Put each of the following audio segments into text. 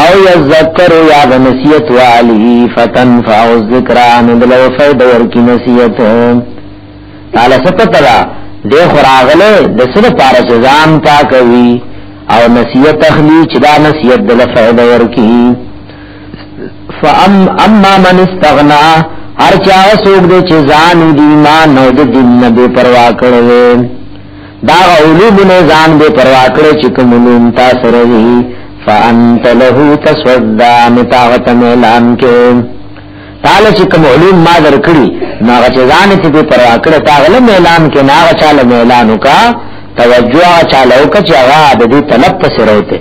او یذکر یا نصیحت والی فتن فاو ذکر ان دلو فید ورکی نصیحت تعالی ستترا دے خراغلے دسر پار سزان پاکوی او نصیحت اخلی چدا نصیحت دل فید ورکی فام اما من استغنا هر چا سوګ دے چزان دی مان نو دین نبی پروا کړو دا علوم نه ځان به پروا کړی چې کوم علوم تاسو روي فانت له تسودا متاغت اعلان کې تعالی چې کوم علوم ما درکړي ما چې ځان ته به پروا کړی تاغله اعلان کې نه غچاله اعلان وکا توجه چاله وکا چې هغه د دې طلب ته سروته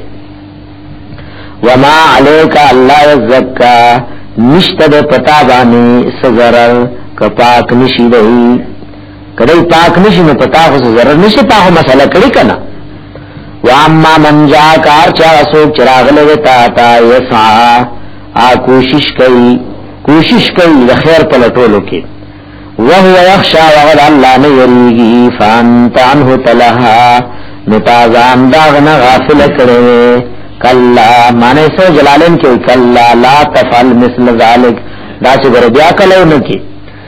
وما عليك الله يزكى نشته د پتا باندې سزرر کپاک نشي دی کله پاک نشي نو پتا خو ضرر نشي تا خو مسله کړی کنه واما من جا کار چا سو چراغله وتا تا یسا ا کوشش کوي کوشش کوي د خیر په لټولو کې وهو يخشى وغد الله نه يريږي فانت عنه تلها نتازان داغنا غافل کړي کلا معنی سو جلالین کې کلا لا تفعل مثل ذلک دا چې ګر بیا کلو نه کې